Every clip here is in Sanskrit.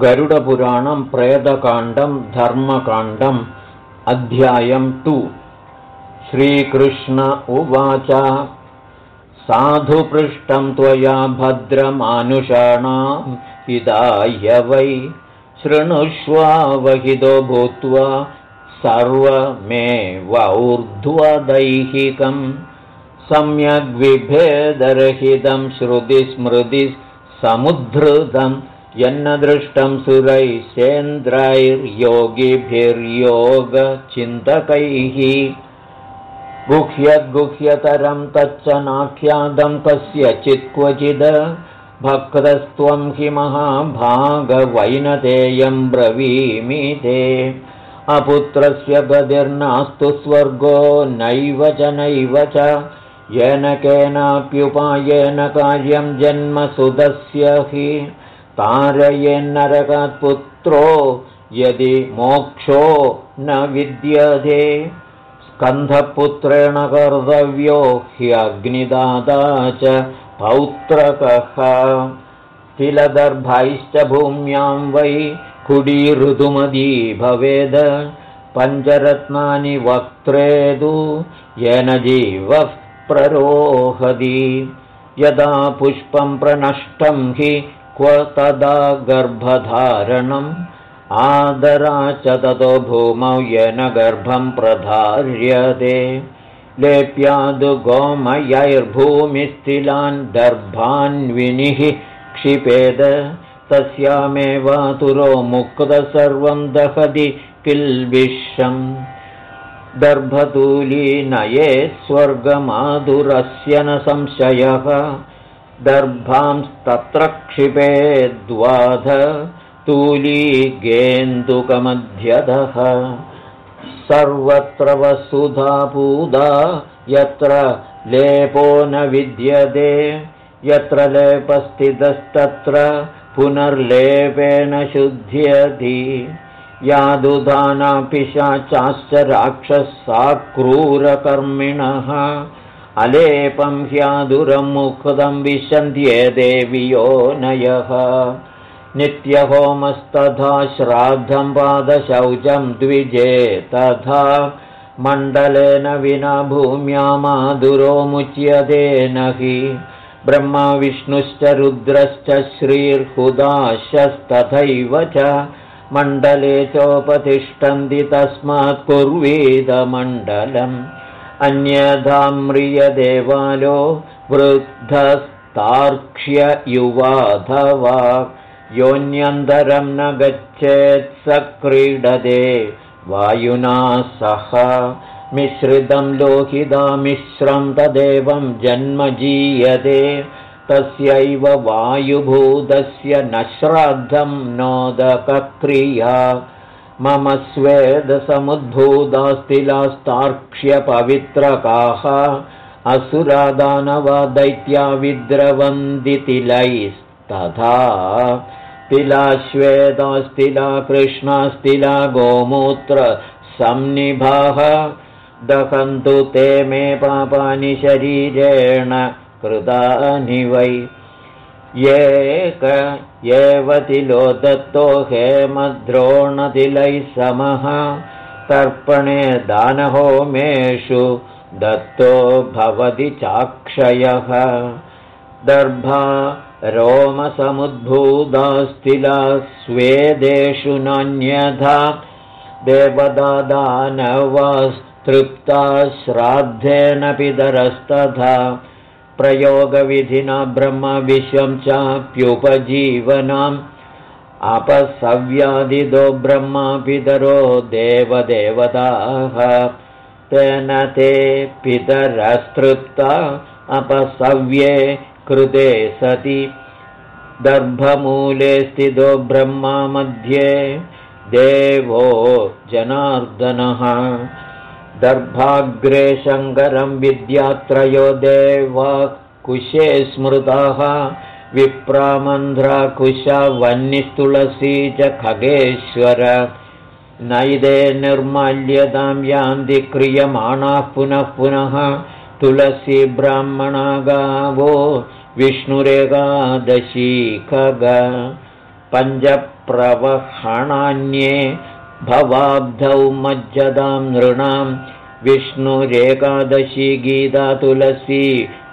गरुडपुराणं प्रेतकाण्डं धर्मकाण्डम् अध्यायं टु। श्रीकृष्ण उवाच साधुपृष्टं त्वया भद्रमानुषाणां हिताय वै शृणुष्वावहितो भूत्वा सर्वमेवौर्ध्वदैहिकम्। सम्यग्विभेदरहितं श्रुतिस्मृतिसमुद्धृतं यन्न दृष्टं सुरैश्चेन्द्रैर्योगिभिर्योगचिन्तकैः गुह्यद्गुह्यतरं तच्च नाख्यातं कस्यचित् क्वचिद् भक्तस्त्वं हि महाभागवैनतेयं ब्रवीमि ते। अपुत्रस्य गतिर्नास्तु स्वर्गो नैव च नैव च। येन केनाप्युपायेन कार्यं जन्मसुतस्य हि तारयेन्नरकात्पुत्रो यदि मोक्षो न विद्यते। स्कन्धपुत्रेण कर्तव्यो ह्यग्निदाता च पौत्रकः। तिलदर्भैश्च भूम्यां वै कुडीऋतुमदी भवेद पञ्चरत्नानि वक्त्रेदु येन जीवः प्ररोहति। यदा पुष्पं प्रनष्टं हि क्व तदा गर्भधारणम् आदरा च ततो भूमौ येन गर्भं प्रधार्यते। लेप्यादु गोमयैर्भूमिस्थिलान् दर्भान्विनिः क्षिपेद। तस्यामेवातुरो मुक्तः सर्वं किल्बिषम्। दर्भतूलीनये स्वर्गमाधुरस्य न संशयः दर्भांस्तत्र क्षिपेद्वाध तूलीगेन्दुकमध्यतः सर्वत्र वसुधापूदा यत्र लेपो न विद्यते यत्र लेपस्थितस्तत्र पुनर्लेपेन शुध्यति। यादुधानापिशाचाश्च राक्षसा क्रूरकर्मिणः अलेपं ह्यादुरं मुक्तं विशन्त्येदेवियोनयः नित्यहोमस्तथा श्राद्धं पादशौचं द्विजे तथा मण्डलेन विना भूम्यामाधुरो मुच्यते न हि ब्रह्मा विष्णुश्च रुद्रश्च श्रीर्हुदाशस्तथैव च मण्डले चोपतिष्ठन्ति तस्मात् कुर्वीदमण्डलम् अन्यथा म्रियदेवालो वृद्धस्तार्क्ष्ययुवाधवा योऽन्यन्तरं न गच्छेत् स क्रीडते वायुना सह। मिश्रितं लोहितामिश्रं तदेवं जन्म जीयते। तस्यैव वायुभूतस्य न श्राद्धं नोदकक्रिया मम स्वेदसमुद्भूतास्तिलास्तार्क्ष्यपवित्रकाः असुरादानवा दैत्या विद्रवन्दितिलैस्तथा तिलाश्वेतास्तिला कृष्णास्तिला गोमूत्र संनिभाः दहन्तु ते मे पापानि शरीरेण कृतानि वै एक तिलो दत्तो हेमद्रोणतिलैः समः तर्पणे दानहोमेषु दत्तो भवति चाक्षयः। दर्भा रोमसमुद्भूतास्तिला स्वेदेषु नान्यथा देवदानवस्तृप्ता श्राद्धेन पितरस्तथा प्रयोगविधिना ब्रह्मविश्वं चाप्युपजीवनाम् अपसव्यादिदो ब्रह्मा पितरो देवदेवताः तेन ते पितरस्तृप्ता अपसव्ये कृते सति दर्भमूले स्थितो ब्रह्मा मध्ये देवो जनार्दनः दर्भाग्रे शङ्करं विद्यात्रयो देवा कुशे स्मृताः विप्रामन्ध्राकुशा वह्निस्तुलसी च खगेश्वर। नैदे निर्माल्यतां यान्ति क्रियमाणाः पुनः पुनः तुलसी ब्राह्मणा गावो विष्णुरेकादशी खग। पञ्चप्रवहणान्ये भवाब्धौ मज्जदां नृणां विष्णुरेकादशी गीता तुलसी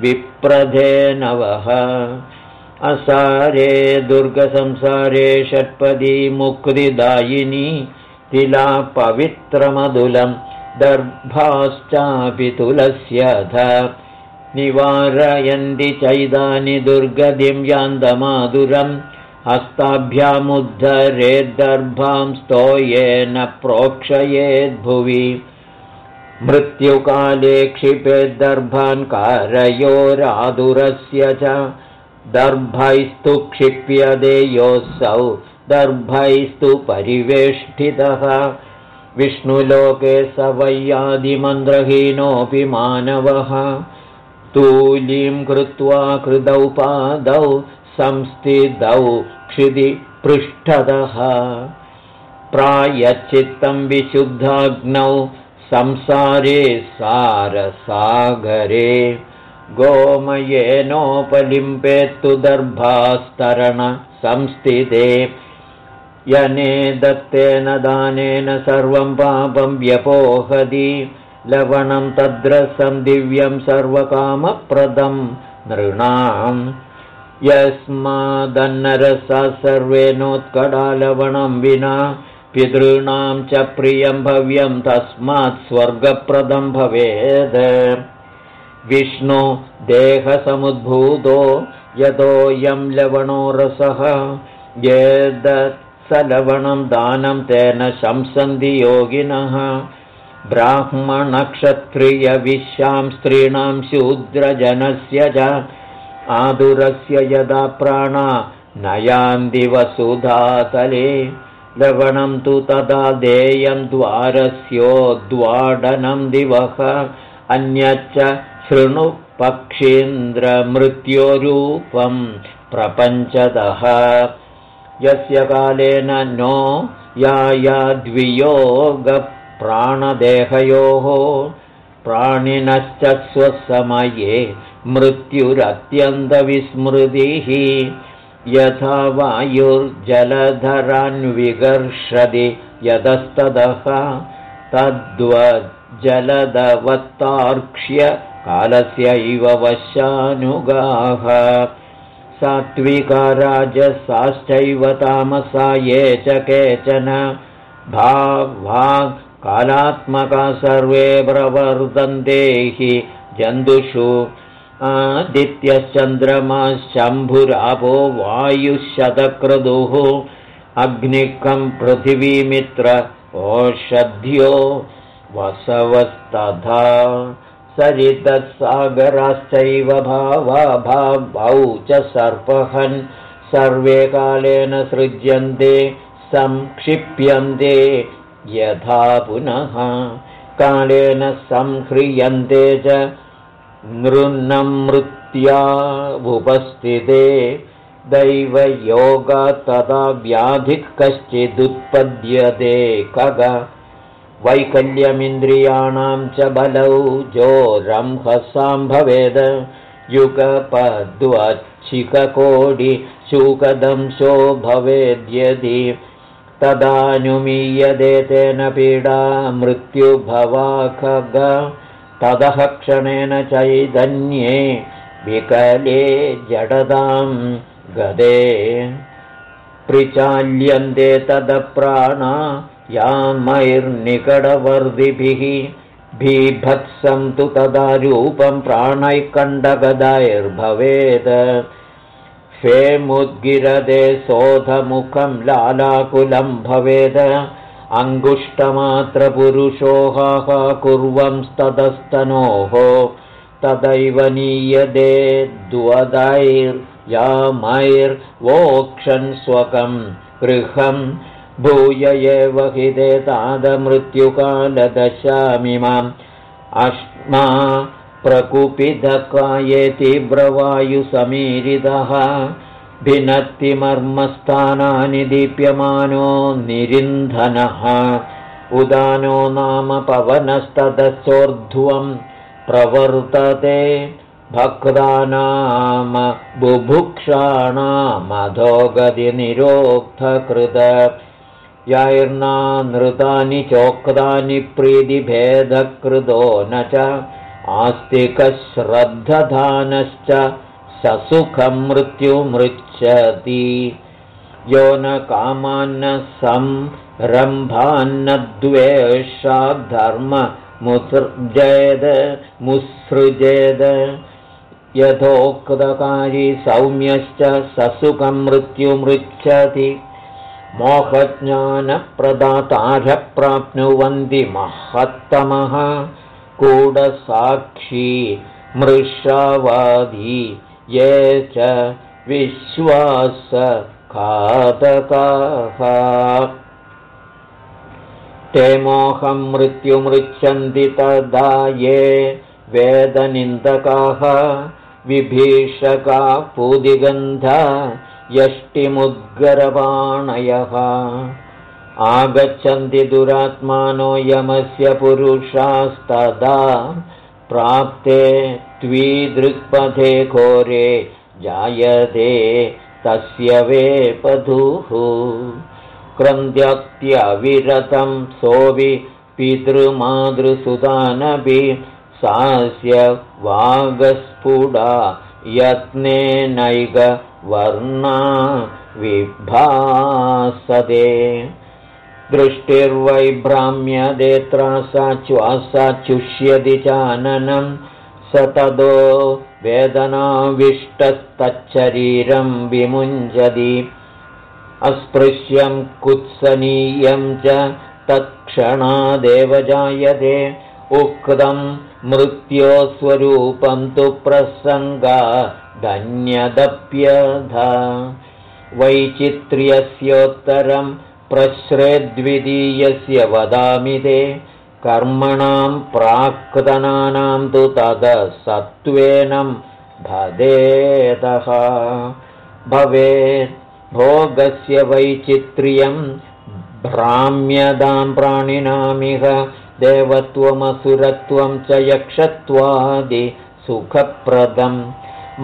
विप्रधे नवः असारे दुर्गसंसारे षट्पदी मुक्तिदायिनी तिला पवित्रमधुलं दर्भाश्चापि तुलस्यथ। निवारयन्ति चैदानि दुर्गतिं यान्दमाधुरम् हस्ताभ्यामुद्धरेद्दर्भां स्तोयेन प्रोक्षयेद्भुवि मृत्युकाले क्षिपेद्दर्भान् कारयोरादुरस्य च। दर्भैस्तु क्षिप्यदे योऽसौ दर्भैस्तु परिवेष्टितः। विष्णुलोके स वैयादिमन्त्रहीनोऽपि मानवः। तूलीं कृत्वा कृदौ पादौ संस्थितौ क्षिति पृष्ठतः। विशुद्धाग्नौ संसारे सारसागरे। गोमयेनोपलिम्पेत्तु दर्भास्तरणसंस्थिते यने दत्तेन दानेन सर्वं पापं व्यपोहति। लवणं तद्रसं दिव्यं सर्वकामप्रदं नृणाम् यस्मादन्नरसा सर्वेणोत्कडालवणं विना पितॄणां च प्रियं भव्यं तस्मात् स्वर्गप्रदं भवेद्। विष्णु देहसमुद्भूतो यतोऽयं लवणो रसः। स लवणं दानं तेन शंसन्ति योगिनः। ब्राह्मणक्षत्रियविश्यां स्त्रीणां शूद्रजनस्य च आदुरस्य यदा प्राणा नयान्दिवसुधातले लवणं तु तदा देयं द्वारस्योद्वाडनं दिवः अन्यच्च शृणु पक्षीन्द्रमृत्योरूपं प्रपञ्चतः यस्य कालेन नो यायाद्वियोगप्राणदेहयोः प्राणिनश्च स्वसमये मृत्युरत्यन्तविस्मृतिः। यथा वायुर्जलधरान्विगर्षति यतस्ततः तद्वज्जलदवत्तार्क्ष्य कालस्यैव वशानुगाः। सात्विकाराजसाश्चैव तामसा ये च केचन। कालात्मका सर्वे प्रवर्तन्ते हि जन्तुषु आदित्यश्चन्द्रमाशम्भुरापो वायुशतक्रदुः अग्निकं पृथिवीमित्र ओषध्यो वसवस्तथा सरितसागराश्चैव भावा भावौ च सर्पहन् सर्वे कालेन सृज्यन्ते संक्षिप्यन्ते यथा पुनः कालेन संह्रियन्ते च नृन्नमृत्यावुपस्थिते दैवयोगात् तदा व्याधिः कश्चिदुत्पद्यते खग। वैकल्यमिन्द्रियाणां च बलौ जोरंहसां भवेद। युगपद्वच्छिककोडिशूकदंशो भवेद्यदि तदानुमीयते तेन पीडा मृत्युभवा खग ततः क्षणेन चैतन्ये विकले जडदां गदे। प्रिचाल्यन्ते तदप्राणा यामैर्निकटवर्धिभिः बीभत्सं तु तदा रूपं प्राणैकण्डगदैर्भवेत् फेमुद्गिरदे सोधमुखं लालाकुलं भवेद अङ्गुष्टमात्रपुरुषोहाः कुर्वंस्ततस्तनोः। तदैव नीयदे द्वदैर्यामैर्वोक्षन् स्वकं गृहम् भूय एव हि ते तादमृत्युकालदशामिमाम् अश्मा प्रकुपितकाये तीव्रवायुसमीरितः भिनत्तिमर्मस्थानानि दीप्यमानो निरिन्धनः। उदानो नाम पवनस्तदसोर्ध्वं प्रवर्तते। भक्तानाम बुभुक्षाणामधोगतिनिरोक्तकृत यैर्ना नृतानि चोक्तानि प्रीतिभेदकृतो न च। आस्तिकश्रद्धधानश्च ससुखं मृत्युमृच्छति यो न कामान्न संरम्भान्न द्वेषाद्धर्ममुसृजेद मुसृजेद। यथोक्तकारी सौम्यश्च ससुखं मृत्युमृच्छति मोहज्ञानप्रदातारः प्राप्नुवन्ति महत्तमः। कूडसाक्षी मृषावादी ये च विश्वासघातकाः। ते मोहं मृत्युमृच्छन्ति तदा ये वेदनिन्दकाः। विभीषका पूदिगन्धा यष्टिमुद्गरपाणयः आगच्छन्ति दुरात्मानो यमस्य पुरुषास्तदा प्राप्ते त्वीदृक्पथे घोरे जायते तस्य वेपधुः। क्रन्द्यत्यविरतं सोऽपि पितृमातृसुतानपि सास्य वागस्फुडा यत्नेनैक वर्णा विभासते दृष्टिर्वैभ्राम्यदेत्रा सा च्वासाच्युष्यति चाननं स तदो वेदनाविष्टस्तच्छरीरं विमुञ्जति। अस्पृश्यं कुत्सनीयं च तत्क्षणादेव जायते उक्तं मृत्योस्वरूपं तु प्रसङ्गा धन्यदप्यध वैचित्र्यस्योत्तरं प्रश्रेद्वितीयस्य वदामि ते। कर्मणां प्राक्तनानां तु सत्त्वेनं भदेतः भवेत् भोगस्य वैचित्र्यं भ्राम्यदां प्राणिनामिह देवत्वमसुरत्वं च यक्षत्वादिसुखप्रदम्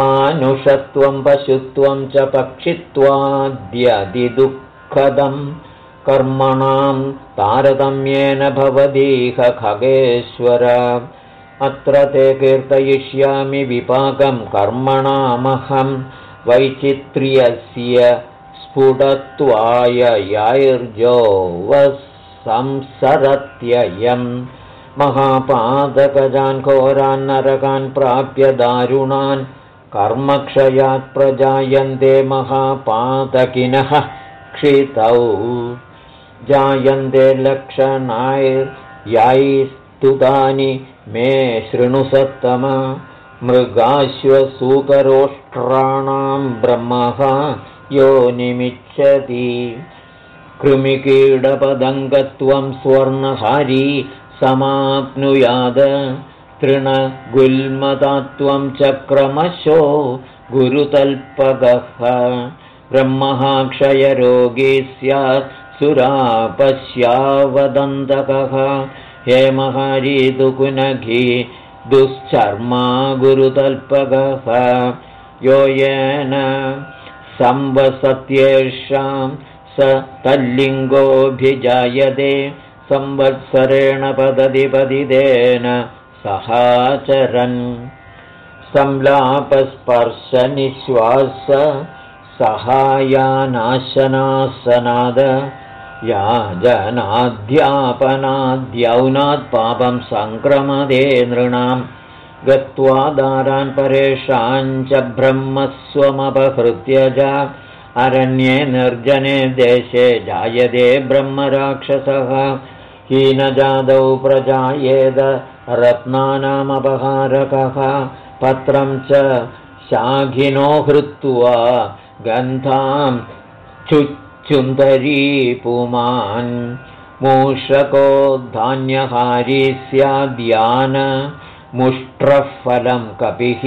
मानुषत्वं पशुत्वं च पक्षित्वाद्यदिदुःखदम् कर्मणां तारतम्येन भवदीह खगेश्वर। अत्र ते कीर्तयिष्यामि विपाकं कर्मणामहं वैचित्र्यस्य स्फुटत्वाय संसरत्ययम् महापादगजान् घोरान् नरकान् प्राप्य दारुणान् कर्मक्षयात् प्रजायन्ते महापातकिनः क्षितौ जायन्ते लक्षणाैर्याैस्तुतानि मे शृणुसत्तम मृगाश्वसूकरोष्ट्राणां ब्रह्मः यो निमिच्छति। कृमिकीडपदङ्गत्वं स्वर्णहारी समाप्नुयाद। तृणगुल्मतात्वं च क्रमशो गुरुतल्पगः। ब्रह्महाक्षयरोगी स्यात् सुरापश्यावदन्तकः। हेमहारीदुकुनघी दुश्चर्मा गुरुतल्पगः यो येन संवसत्येषां स तल्लिङ्गोऽभिजायते। संवत्सरेण पदधिपदिदेन सहाचरन्। संलापस्पर्शनिःश्वास सहायानाशनासनाद याजनाध्यापनाद्यौनात् पापं सङ्क्रमदे नृणां गत्वा दारान् परेषाञ्च ब्रह्मस्वमपहृत्य च अरण्ये निर्जने देशे जायते ब्रह्मराक्षसः। हीनजादौ प्रजायेद रत्नानामपहारकः। पत्रं च शाघिनो हृत्वा गन्धां चुच्चुन्दरी पुमान् मूषको धान्यहारी स्याद्यान मुष्ट्रः फलं कपिः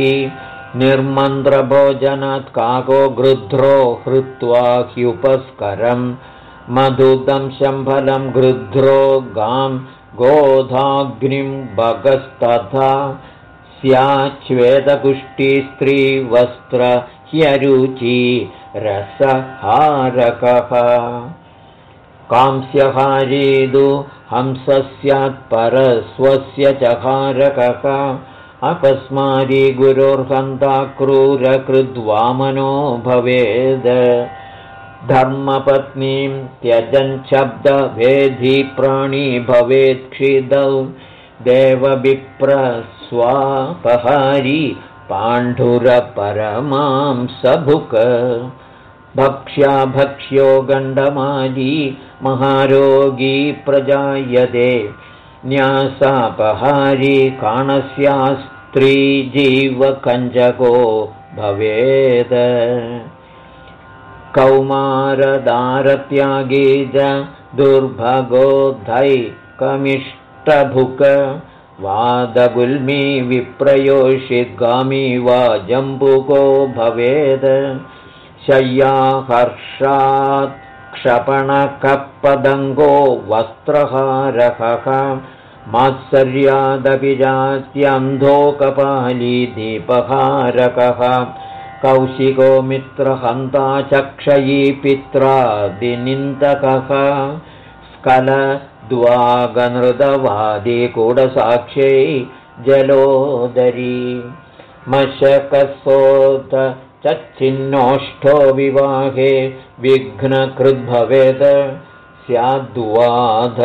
निर्मन्त्रभोजनात् काको गृध्रो हृत्वा ह्युपस्करम् मधुदं शम्फलं गृध्रो गां गोधाग्निं भगस्तथा स्याच्छ्वेदपुष्टि स्त्रीवस्त्र ह्यरुचि रसहारकः। कांस्यहारीदु हंसः स्यात्परस्वस्य च हारकः। अकस्मारी गुरोर्हन्ता क्रूरकृद्वामनो भवेद्। धर्मपत्नीं त्यजञ्छब्दभेधी प्राणी भवेत्क्षिदौ देवविप्रस्वापहारी पाण्डुरपरमां सभुक भक्ष्या भक्ष्यो गण्डमाली महारोगी प्रजायते। न्यासापहारी काणस्यास्त्रीजीवकञ्जको भवेद। कौमारदारत्यागी च दुर्भगोद्धैकमिष्टभुक वादगुल्मी विप्रयोषिद्गामी वा जम्बुको भवेद् शय्याहर्षात् क्षपणकपदङ्गो वस्त्रहारहः मात्सर्यादपि जात्यन्धोकपाली दीपहारकः कौशिको मित्रहन्ता चक्षयी पित्रादिनिन्दकः स्कलद्वागनृतवादिकूडसाक्ष्यै जलोदरी मशकसोत चच्छिन्नोष्ठो विवाहे विघ्नकृद्भवेत् स्याद्वाध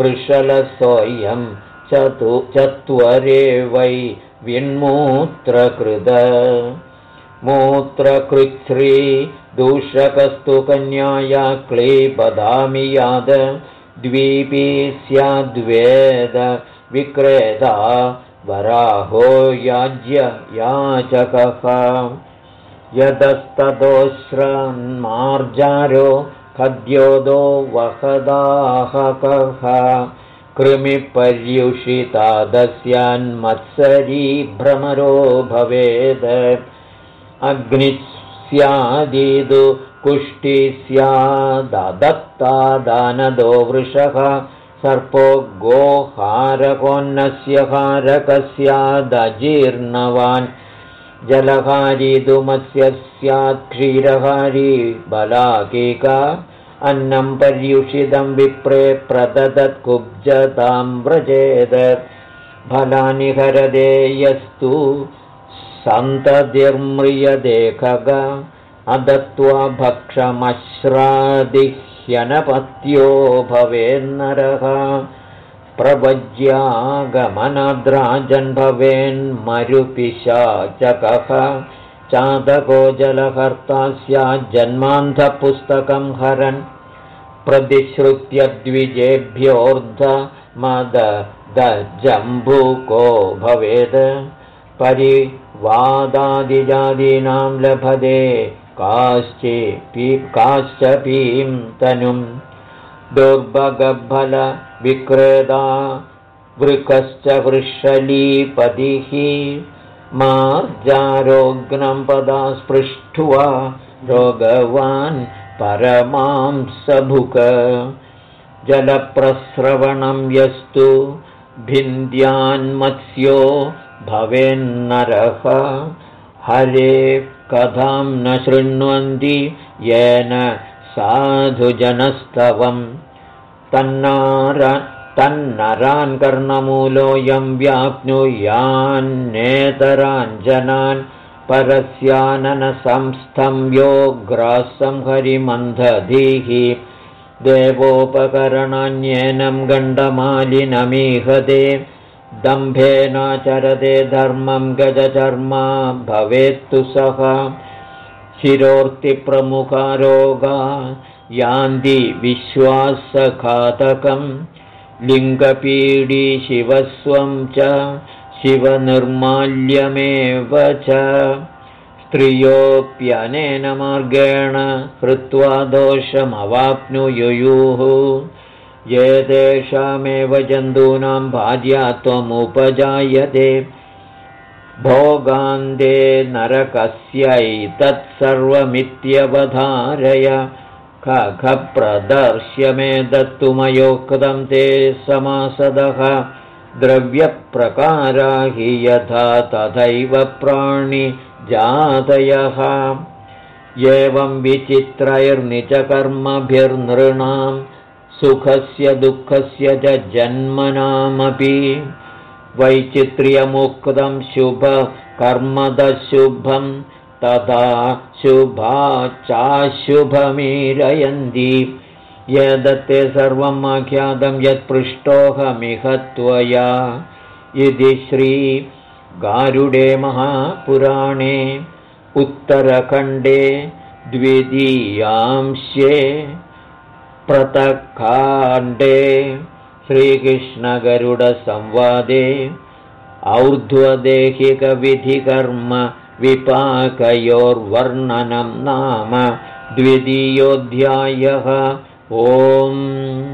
वृषलसोऽयं चतु चत्वरे वै विन्मूत्रकृद। मूत्रकृच्छ्री दूषकस्तु कन्याया क्लीपदामि याद। द्वीपी स्याद्वेद विक्रेता वराहो याज्य याचकः यदस्तदोश्रन्मार्जारो खद्योदो वहदाहकः। कृमिपर्युषितादस्यान्मत्सरी भ्रमरो भवेद्। अग्निः स्यादिदु कुष्टि स्यादत्तादानदो वृषः। सर्पो गोहारकोन्नस्य हारकस्यादजीर्णवान् जलहारी स्यात् क्षीरहारी बलाकीका अन्नं पर्युषितं विप्रे प्रददत्कुब्जतां व्रजेद। फलानि हरदे यस्तु सन्ततिर्म्रियदे खग। अदत्त्वा भक्षमश्रादिह्यनपत्यो भवेन्नरः प्रभज्यागमनद्राजन्भवेन्मरुपिशाचकः चादको जलहर्ता स्याज्जन्मान्धपुस्तकं हरन्। प्रतिश्रुत्य द्विजेभ्योऽर्धमदजम्बुको भवेद्। परिवादादिजादीनां लभते काश्चिपि काश्चपीं तनुम् दुर्भगफलविक्रेता वृकश्च वृषलीपतिः मार्जारोग्नं पदा स्पृष्ट्वा रोगवान् परमां सभुक जलप्रस्रवणं यस्तु भिन्द्यान्मत्स्यो भवेन्नरः। हरे कथां न शृण्वन्ति येन साधुजनस्तवम् तन्नार तन्नरान् कर्णमूलोऽयं व्याप्नुयान्नेतराञ्जनान् परस्याननसंस्थं योग्रासं हरिमन्धधीः देवोपकरणान्येनं गण्डमालिनमीहते दम्भेनाचरते धर्मं गजचर्मा भवेत्तु सः शिरोक्तिप्रमुखारोगा यान्ति विश्वासघातकम् लिङ्गपीडी शिवस्वं च शिवनिर्माल्यमेव च। स्त्रियोऽप्यनेन मार्गेण कृत्वा दोषमवाप्नुयुयुः। ये तेषामेव जन्तूनां भार्या त्वमुपजायते। भोगान्ते नरकस्यैतत्सर्वमित्यवधारय खप्रदर्श्य मे दत्तु मयोक्तं ते समासदः। द्रव्यप्रकारा हि यथा तथैव प्राणिजातयः एवं विचित्रैर्निचकर्मभिर्नृणां सुखस्य दुःखस्य च जन्मनामपि। वैचित्र्यमुक्तं शुभकर्मदशुभं तथा शुभा चाशुभमीरयन्ति यदत्ते सर्वम् आख्यातं यत्पृष्टोऽहमिह त्वया। इति श्रीगारुडे महापुराणे उत्तरखण्डे द्वितीयांशे प्रतकाण्डे श्रीकृष्णगरुडसंवादे और्ध्वदेहिकविधिकर्म विपाकयोर्वर्णनं नाम द्वितीयोऽध्यायः। ओम्